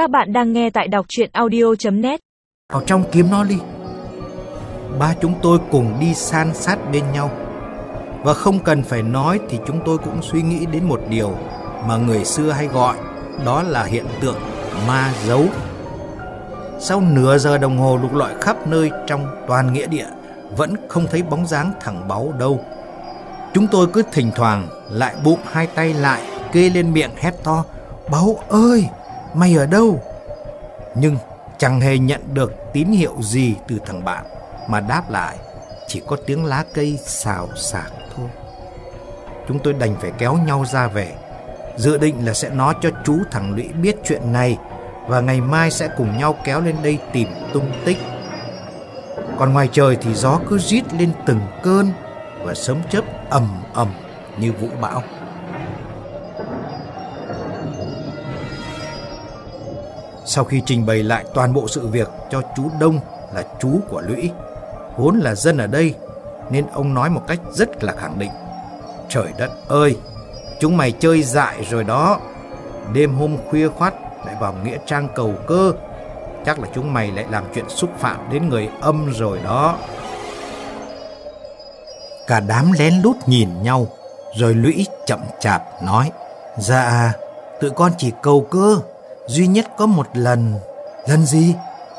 Các bạn đang nghe tại đọc chuyện audio.net Vào trong kiếm nó đi. Ba chúng tôi cùng đi san sát bên nhau. Và không cần phải nói thì chúng tôi cũng suy nghĩ đến một điều Mà người xưa hay gọi Đó là hiện tượng ma dấu. Sau nửa giờ đồng hồ lục lọi khắp nơi trong toàn nghĩa địa Vẫn không thấy bóng dáng thẳng báu đâu. Chúng tôi cứ thỉnh thoảng lại bụng hai tay lại kê lên miệng hét to Báu ơi, mày ở đâu? Nhưng chẳng hề nhận được tín hiệu gì từ thằng bạn, Mà đáp lại, chỉ có tiếng lá cây xào xạc thôi. Chúng tôi đành phải kéo nhau ra về. Dự định là sẽ nói cho chú thằng Lũy biết chuyện này, Và ngày mai sẽ cùng nhau kéo lên đây tìm tung tích. Còn ngoài trời thì gió cứ rít lên từng cơn, Và sấm chớp ầm ầm như vũ bão. Sau khi trình bày lại toàn bộ sự việc cho chú Đông là chú của Lũy, vốn là dân ở đây, nên ông nói một cách rất là khẳng định. Trời đất ơi, chúng mày chơi dại rồi đó. Đêm hôm khuya khoát lại vào Nghĩa Trang cầu cơ. Chắc là chúng mày lại làm chuyện xúc phạm đến người âm rồi đó. Cả đám lén lút nhìn nhau, rồi Lũy chậm chạp nói. Dạ, tụi con chỉ cầu cơ duy nhất có một lần. Lần gì?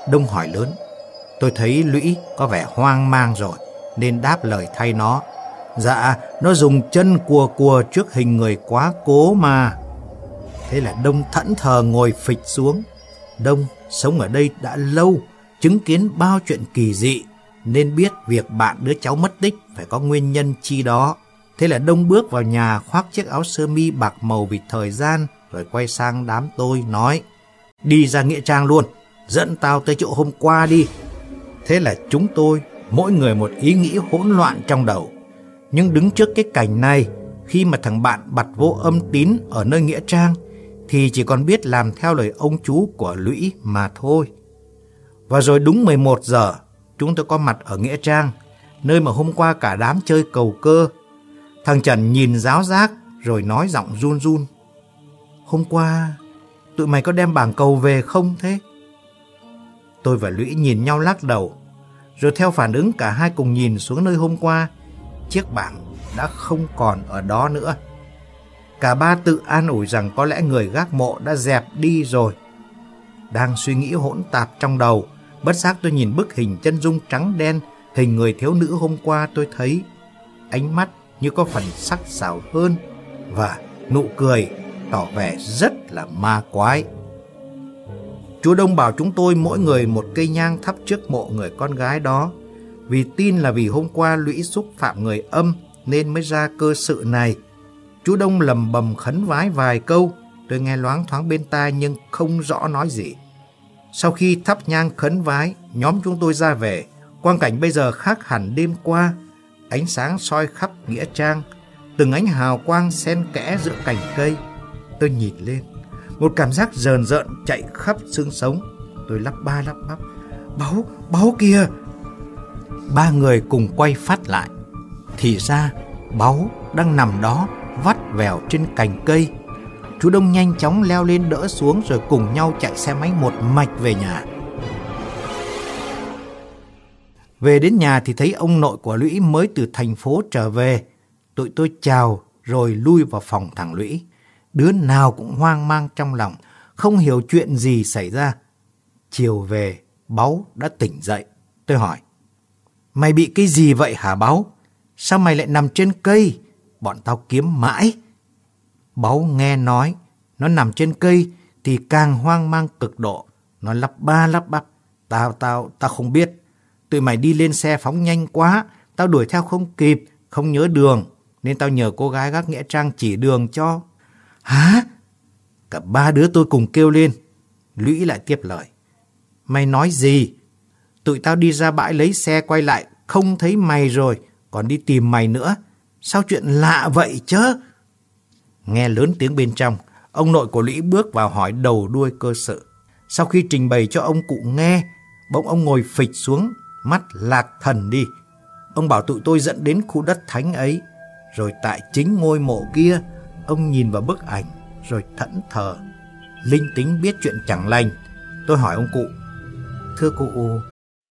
Đông hỏi lớn. Tôi thấy Lũy có vẻ hoang mang rồi, nên đáp lời thay nó. Dạ, nó dùng chân cùa cùa trước hình người quá cố mà. Thế là Đông thẫn thờ ngồi phịch xuống. Đông sống ở đây đã lâu, chứng kiến bao chuyện kỳ dị, nên biết việc bạn đứa cháu mất tích phải có nguyên nhân chi đó. Thế là Đông bước vào nhà khoác chiếc áo sơ mi bạc màu vì thời gian, rồi quay sang đám tôi nói Đi ra Nghĩa Trang luôn, dẫn tao tới chỗ hôm qua đi. Thế là chúng tôi, mỗi người một ý nghĩ hỗn loạn trong đầu. Nhưng đứng trước cái cảnh này, khi mà thằng bạn bật vô âm tín ở nơi Nghĩa Trang, thì chỉ còn biết làm theo lời ông chú của Lũy mà thôi. Và rồi đúng 11 giờ, chúng tôi có mặt ở Nghĩa Trang, nơi mà hôm qua cả đám chơi cầu cơ. Thằng Trần nhìn giáo giác rồi nói giọng run run. Hôm qua, tụi mày có đem bảng cầu về không thế? Tôi và Lũy nhìn nhau lắc đầu, rồi theo phản ứng cả hai cùng nhìn xuống nơi hôm qua, chiếc bảng đã không còn ở đó nữa. Cả ba tự an ủi rằng có lẽ người gác mộ đã dẹp đi rồi. Đang suy nghĩ hỗn tạp trong đầu, bất giác tôi nhìn bức hình chân dung trắng đen, hình người thiếu nữ hôm qua tôi thấy. Ánh mắt như có phần sắc sảo hơn và nụ cười tỏ vẻ rất là ma quái. Chúa Đông bảo chúng tôi mỗi người một cây nhang thắp trước mộ người con gái đó, vì tin là vì hôm qua lũy xúc phạm người âm nên mới ra cơ sự này. Chú Đông lầm bầm khấn vái vài câu, tôi nghe loáng thoáng bên tai nhưng không rõ nói gì. Sau khi thắp nhang khấn vái, nhóm chúng tôi ra về, quang cảnh bây giờ khác hẳn đêm qua, ánh sáng soi khắp nghĩa trang, từng ánh hào quang xen kẽ giữa cành cây. Tôi nhìn lên, một cảm giác rờn rợn chạy khắp xương sống. Tôi lắp ba lắp bắp, báu, báu kia. Ba người cùng quay phát lại. Thì ra, báu đang nằm đó, vắt vèo trên cành cây. Chú Đông nhanh chóng leo lên đỡ xuống rồi cùng nhau chạy xe máy một mạch về nhà. Về đến nhà thì thấy ông nội của Lũy mới từ thành phố trở về. Tụi tôi chào rồi lui vào phòng thằng Lũy. Đứa nào cũng hoang mang trong lòng, không hiểu chuyện gì xảy ra. Chiều về, Báu đã tỉnh dậy. Tôi hỏi, mày bị cái gì vậy hả Báu? Sao mày lại nằm trên cây? Bọn tao kiếm mãi. Báu nghe nói, nó nằm trên cây thì càng hoang mang cực độ. Nó lắp ba lắp bắp. Tao, tao, tao không biết. Tụi mày đi lên xe phóng nhanh quá. Tao đuổi theo không kịp, không nhớ đường. Nên tao nhờ cô gái gác nghĩa trang chỉ đường cho. Hả? Cả ba đứa tôi cùng kêu lên. Lũy lại tiếp lời. Mày nói gì? Tụi tao đi ra bãi lấy xe quay lại, không thấy mày rồi, còn đi tìm mày nữa. Sao chuyện lạ vậy chứ? Nghe lớn tiếng bên trong, ông nội của Lũy bước vào hỏi đầu đuôi cơ sự. Sau khi trình bày cho ông cụ nghe, bỗng ông ngồi phịch xuống, mắt lạc thần đi. Ông bảo tụi tôi dẫn đến khu đất thánh ấy, rồi tại chính ngôi mộ kia, ông nhìn vào bức ảnh rồi thẫn thờ. linh tính biết chuyện chẳng lành. Tôi hỏi ông cụ. Thưa cụ,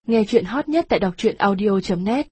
Nghe chuyện hot nhất tại đọc truyện audio.net